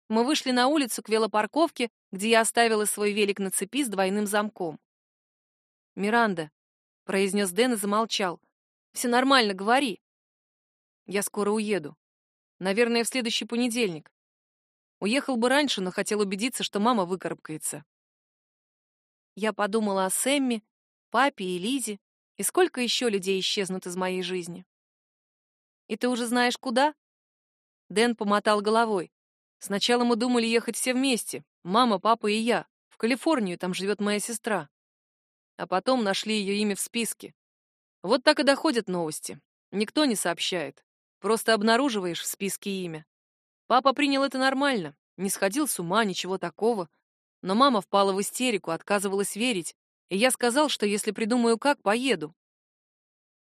Мы вышли на улицу к велопарковке, где я оставила свой велик на цепи с двойным замком. «Миранда», — произнес Дэн и замолчал. «Все нормально, говори». «Я скоро уеду. Наверное, в следующий понедельник. Уехал бы раньше, но хотел убедиться, что мама выкарабкается. Я подумала о Сэмми, папе и Лизе, и сколько еще людей исчезнут из моей жизни. «И ты уже знаешь, куда?» Дэн помотал головой. «Сначала мы думали ехать все вместе, мама, папа и я, в Калифорнию, там живет моя сестра. А потом нашли ее имя в списке. Вот так и доходят новости. Никто не сообщает. Просто обнаруживаешь в списке имя. Папа принял это нормально, не сходил с ума, ничего такого. Но мама впала в истерику, отказывалась верить, и я сказал, что если придумаю как, поеду.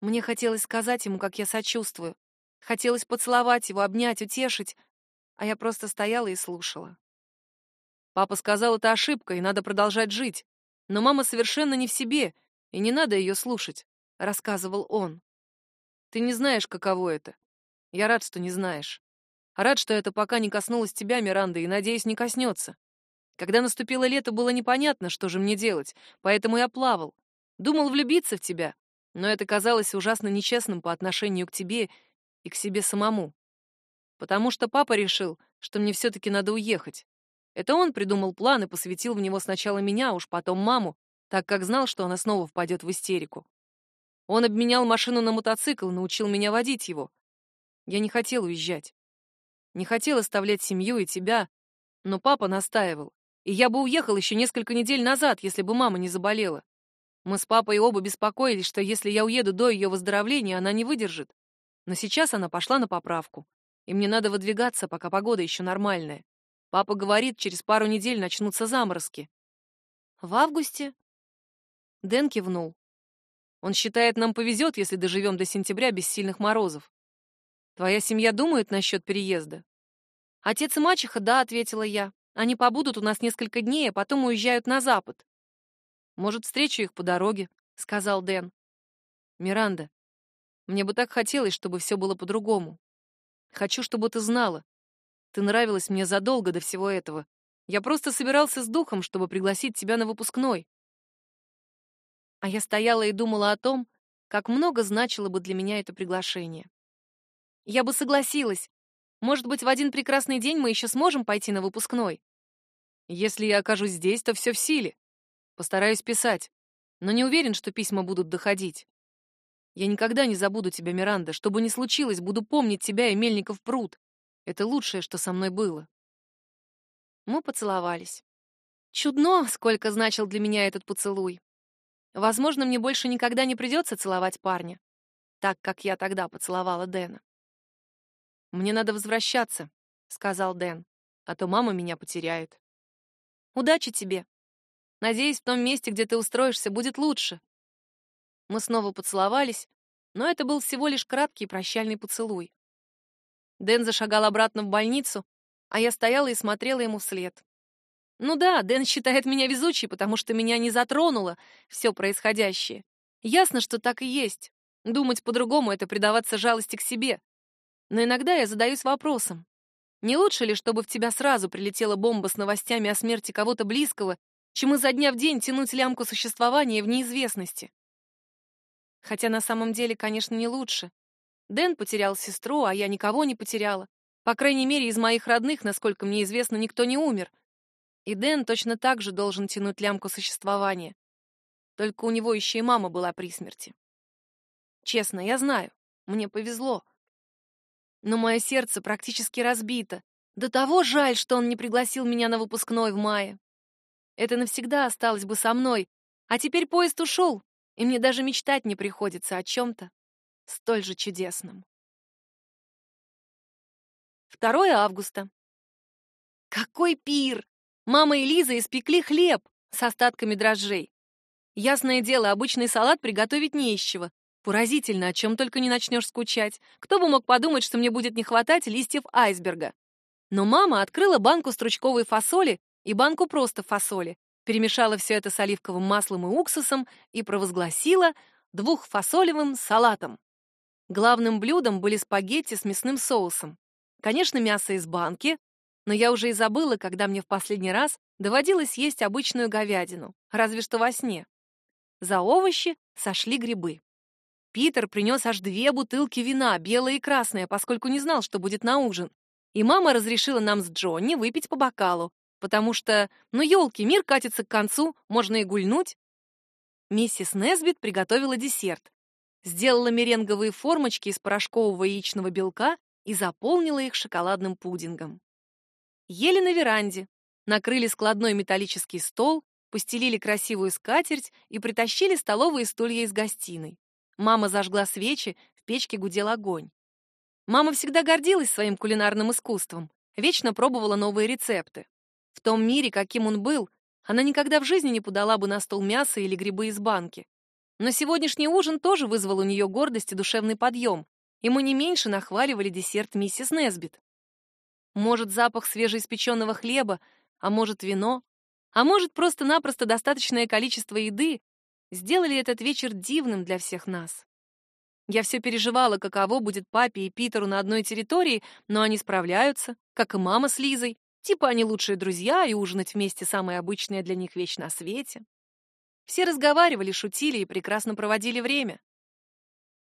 Мне хотелось сказать ему, как я сочувствую. Хотелось поцеловать его, обнять, утешить, а я просто стояла и слушала. Папа сказал, это ошибка, и надо продолжать жить. Но мама совершенно не в себе, и не надо ее слушать, — рассказывал он. Ты не знаешь, каково это. Я рад, что не знаешь. Рад, что это пока не коснулось тебя, Миранда, и, надеюсь, не коснется. Когда наступило лето, было непонятно, что же мне делать, поэтому я плавал. Думал влюбиться в тебя, но это казалось ужасно нечестным по отношению к тебе и к себе самому. Потому что папа решил, что мне все-таки надо уехать. Это он придумал план и посвятил в него сначала меня, а уж потом маму, так как знал, что она снова впадет в истерику. Он обменял машину на мотоцикл, научил меня водить его. Я не хотел уезжать. Не хотел оставлять семью и тебя, но папа настаивал. И я бы уехал еще несколько недель назад, если бы мама не заболела. Мы с папой оба беспокоились, что если я уеду до ее выздоровления, она не выдержит. Но сейчас она пошла на поправку, и мне надо выдвигаться, пока погода еще нормальная. Папа говорит, через пару недель начнутся заморозки. В августе? Дэн кивнул. Он считает, нам повезет, если доживем до сентября без сильных морозов. Твоя семья думает насчет переезда? Отец и мачеха, да, ответила я. Они побудут у нас несколько дней, а потом уезжают на запад. Может, встречу их по дороге, сказал Дэн. Миранда, мне бы так хотелось, чтобы все было по-другому. Хочу, чтобы ты знала. Ты нравилась мне задолго до всего этого. Я просто собирался с духом, чтобы пригласить тебя на выпускной. А я стояла и думала о том, как много значило бы для меня это приглашение. Я бы согласилась. Может быть, в один прекрасный день мы еще сможем пойти на выпускной. Если я окажусь здесь, то все в силе. Постараюсь писать, но не уверен, что письма будут доходить. Я никогда не забуду тебя, Миранда. Что бы ни случилось, буду помнить тебя и Мельников пруд. Это лучшее, что со мной было. Мы поцеловались. Чудно, сколько значил для меня этот поцелуй. Возможно, мне больше никогда не придется целовать парня, так как я тогда поцеловала Дэна. «Мне надо возвращаться», — сказал Дэн, «а то мама меня потеряет». «Удачи тебе. Надеюсь, в том месте, где ты устроишься, будет лучше». Мы снова поцеловались, но это был всего лишь краткий прощальный поцелуй. Дэн зашагал обратно в больницу, а я стояла и смотрела ему вслед. Ну да, Дэн считает меня везучей, потому что меня не затронуло все происходящее. Ясно, что так и есть. Думать по-другому — это предаваться жалости к себе. Но иногда я задаюсь вопросом. Не лучше ли, чтобы в тебя сразу прилетела бомба с новостями о смерти кого-то близкого, чем изо дня в день тянуть лямку существования в неизвестности? Хотя на самом деле, конечно, не лучше. Дэн потерял сестру, а я никого не потеряла. По крайней мере, из моих родных, насколько мне известно, никто не умер — и Дэн точно так же должен тянуть лямку существования. Только у него еще и мама была при смерти. Честно, я знаю, мне повезло. Но мое сердце практически разбито. До того жаль, что он не пригласил меня на выпускной в мае. Это навсегда осталось бы со мной. А теперь поезд ушел, и мне даже мечтать не приходится о чем-то столь же чудесном. 2 августа. Какой пир! Мама и Лиза испекли хлеб с остатками дрожжей. Ясное дело, обычный салат приготовить не из чего. Поразительно, о чем только не начнешь скучать. Кто бы мог подумать, что мне будет не хватать листьев айсберга. Но мама открыла банку стручковой фасоли и банку просто фасоли, перемешала все это с оливковым маслом и уксусом и провозгласила двухфасолевым салатом. Главным блюдом были спагетти с мясным соусом. Конечно, мясо из банки, но я уже и забыла, когда мне в последний раз доводилось есть обычную говядину, разве что во сне. За овощи сошли грибы. Питер принес аж две бутылки вина, белое и красное, поскольку не знал, что будет на ужин. И мама разрешила нам с Джонни выпить по бокалу, потому что, ну елки, мир катится к концу, можно и гульнуть. Миссис Несбит приготовила десерт. Сделала меренговые формочки из порошкового яичного белка и заполнила их шоколадным пудингом. Ели на веранде, накрыли складной металлический стол, постелили красивую скатерть и притащили столовые стулья из гостиной. Мама зажгла свечи, в печке гудел огонь. Мама всегда гордилась своим кулинарным искусством, вечно пробовала новые рецепты. В том мире, каким он был, она никогда в жизни не подала бы на стол мясо или грибы из банки. Но сегодняшний ужин тоже вызвал у нее гордость и душевный подъем, и мы не меньше нахваливали десерт миссис Несбит. Может, запах свежеиспеченного хлеба, а может, вино, а может, просто-напросто достаточное количество еды сделали этот вечер дивным для всех нас. Я все переживала, каково будет папе и Питеру на одной территории, но они справляются, как и мама с Лизой. Типа они лучшие друзья, и ужинать вместе самая обычная для них вещь на свете. Все разговаривали, шутили и прекрасно проводили время.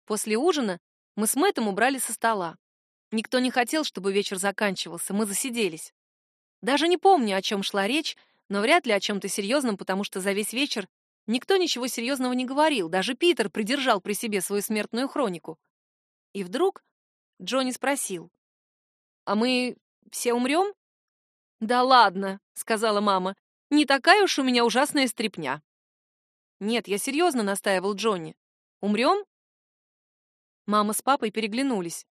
После ужина мы с Мэттом убрали со стола. Никто не хотел, чтобы вечер заканчивался, мы засиделись. Даже не помню, о чем шла речь, но вряд ли о чем-то серьезном, потому что за весь вечер никто ничего серьезного не говорил, даже Питер придержал при себе свою смертную хронику. И вдруг Джонни спросил, «А мы все умрем?» «Да ладно», — сказала мама, «не такая уж у меня ужасная стряпня». «Нет, я серьезно», — настаивал Джонни. «Умрем?» Мама с папой переглянулись.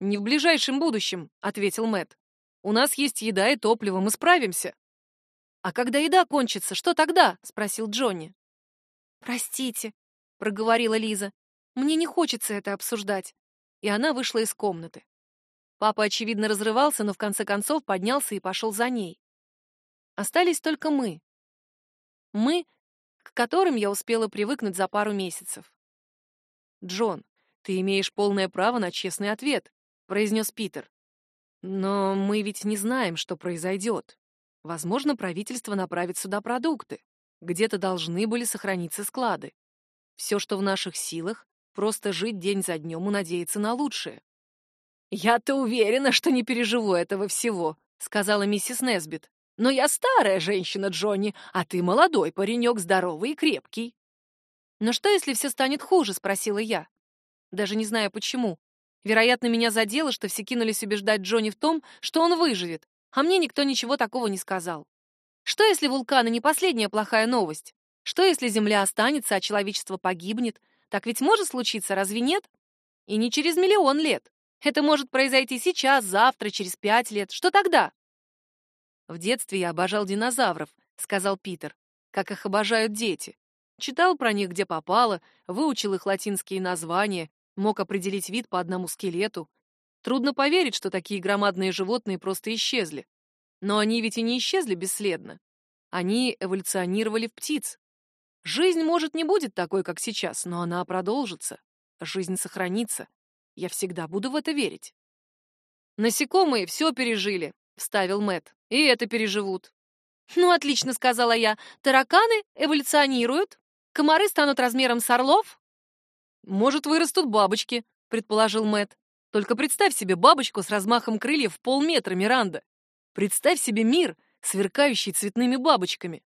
«Не в ближайшем будущем», — ответил Мэт. «У нас есть еда и топливо, мы справимся». «А когда еда кончится, что тогда?» — спросил Джонни. «Простите», — проговорила Лиза. «Мне не хочется это обсуждать». И она вышла из комнаты. Папа, очевидно, разрывался, но в конце концов поднялся и пошел за ней. Остались только мы. Мы, к которым я успела привыкнуть за пару месяцев. Джон, «Ты имеешь полное право на честный ответ», — произнес Питер. «Но мы ведь не знаем, что произойдет. Возможно, правительство направит сюда продукты. Где-то должны были сохраниться склады. Все, что в наших силах, просто жить день за днем и надеяться на лучшее». «Я-то уверена, что не переживу этого всего», — сказала миссис Несбит. «Но я старая женщина, Джонни, а ты молодой паренек, здоровый и крепкий». «Но что, если все станет хуже?» — спросила я даже не знаю почему. Вероятно, меня задело, что все кинулись убеждать Джонни в том, что он выживет, а мне никто ничего такого не сказал. Что, если вулканы не последняя плохая новость? Что, если Земля останется, а человечество погибнет? Так ведь может случиться, разве нет? И не через миллион лет. Это может произойти сейчас, завтра, через пять лет. Что тогда? В детстве я обожал динозавров, сказал Питер, как их обожают дети. Читал про них, где попало, выучил их латинские названия, мог определить вид по одному скелету. Трудно поверить, что такие громадные животные просто исчезли. Но они ведь и не исчезли бесследно. Они эволюционировали в птиц. Жизнь, может, не будет такой, как сейчас, но она продолжится. Жизнь сохранится. Я всегда буду в это верить. Насекомые все пережили, вставил Мэт. И это переживут. Ну, отлично, сказала я. Тараканы эволюционируют, комары станут размером с орлов, «Может, вырастут бабочки», — предположил Мэт. «Только представь себе бабочку с размахом крыльев в полметра, Миранда. Представь себе мир, сверкающий цветными бабочками».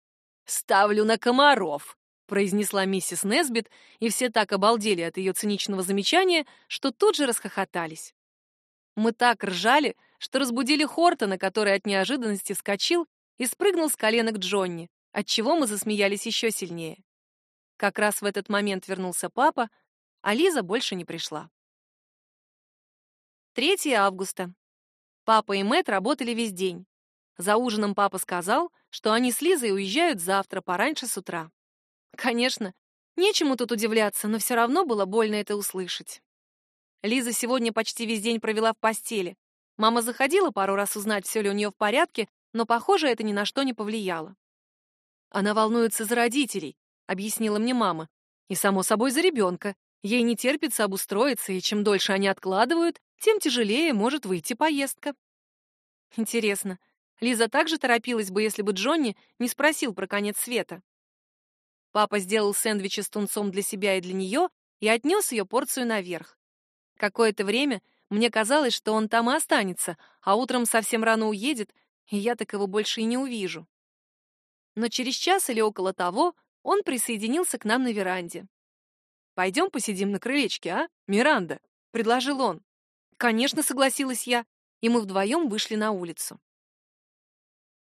«Ставлю на комаров», — произнесла миссис Несбит, и все так обалдели от ее циничного замечания, что тут же расхохотались. Мы так ржали, что разбудили Хортона, который от неожиданности вскочил и спрыгнул с коленок Джонни, отчего мы засмеялись еще сильнее. Как раз в этот момент вернулся папа, а Лиза больше не пришла. 3 августа. Папа и Мэт работали весь день. За ужином папа сказал, что они с Лизой уезжают завтра пораньше с утра. Конечно, нечему тут удивляться, но все равно было больно это услышать. Лиза сегодня почти весь день провела в постели. Мама заходила пару раз узнать, все ли у нее в порядке, но, похоже, это ни на что не повлияло. Она волнуется за родителей, объяснила мне мама, и, само собой, за ребенка, Ей не терпится обустроиться, и чем дольше они откладывают, тем тяжелее может выйти поездка. Интересно, Лиза также торопилась бы, если бы Джонни не спросил про конец света. Папа сделал сэндвичи с тунцом для себя и для нее и отнес ее порцию наверх. Какое-то время мне казалось, что он там и останется, а утром совсем рано уедет, и я так его больше и не увижу. Но через час или около того он присоединился к нам на веранде. Пойдем посидим на крылечке, а, Миранда?» — предложил он. «Конечно», — согласилась я, и мы вдвоем вышли на улицу.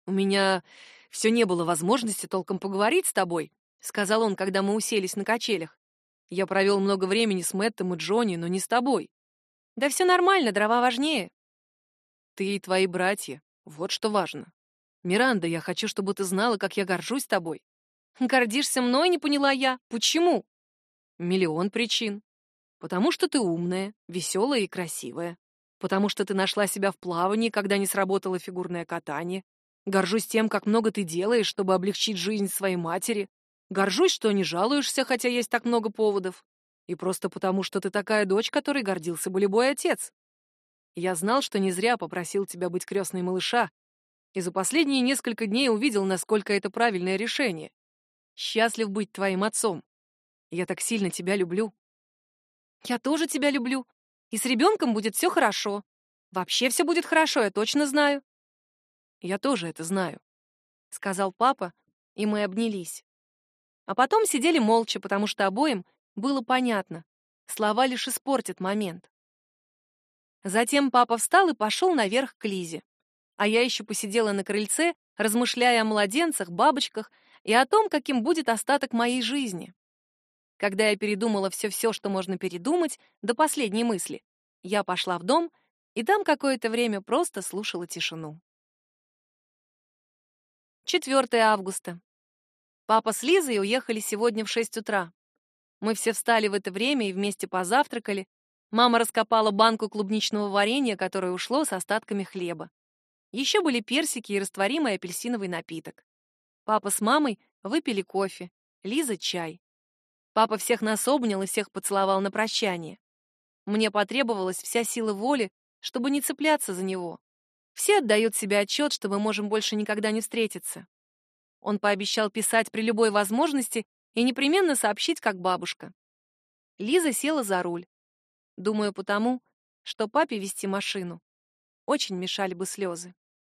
«У меня все не было возможности толком поговорить с тобой», — сказал он, когда мы уселись на качелях. «Я провел много времени с Мэттом и Джонни, но не с тобой». «Да все нормально, дрова важнее». «Ты и твои братья, вот что важно. Миранда, я хочу, чтобы ты знала, как я горжусь тобой». «Гордишься мной?» — не поняла я. «Почему?» Миллион причин. Потому что ты умная, веселая и красивая. Потому что ты нашла себя в плавании, когда не сработало фигурное катание. Горжусь тем, как много ты делаешь, чтобы облегчить жизнь своей матери. Горжусь, что не жалуешься, хотя есть так много поводов. И просто потому, что ты такая дочь, которой гордился бы любой отец. Я знал, что не зря попросил тебя быть крестной малыша, И за последние несколько дней увидел, насколько это правильное решение. Счастлив быть твоим отцом. Я так сильно тебя люблю. Я тоже тебя люблю. И с ребенком будет все хорошо. Вообще все будет хорошо, я точно знаю. Я тоже это знаю, — сказал папа, и мы обнялись. А потом сидели молча, потому что обоим было понятно. Слова лишь испортят момент. Затем папа встал и пошел наверх к Лизе. А я еще посидела на крыльце, размышляя о младенцах, бабочках и о том, каким будет остаток моей жизни. Когда я передумала все-все, что можно передумать, до последней мысли, я пошла в дом и там какое-то время просто слушала тишину. 4 августа. Папа с Лизой уехали сегодня в 6 утра. Мы все встали в это время и вместе позавтракали. Мама раскопала банку клубничного варенья, которое ушло с остатками хлеба. Еще были персики и растворимый апельсиновый напиток. Папа с мамой выпили кофе, Лиза — чай. Папа всех нас обнял и всех поцеловал на прощание. Мне потребовалась вся сила воли, чтобы не цепляться за него. Все отдают себе отчет, что мы можем больше никогда не встретиться. Он пообещал писать при любой возможности и непременно сообщить, как бабушка. Лиза села за руль. Думаю, потому, что папе вести машину очень мешали бы слезы.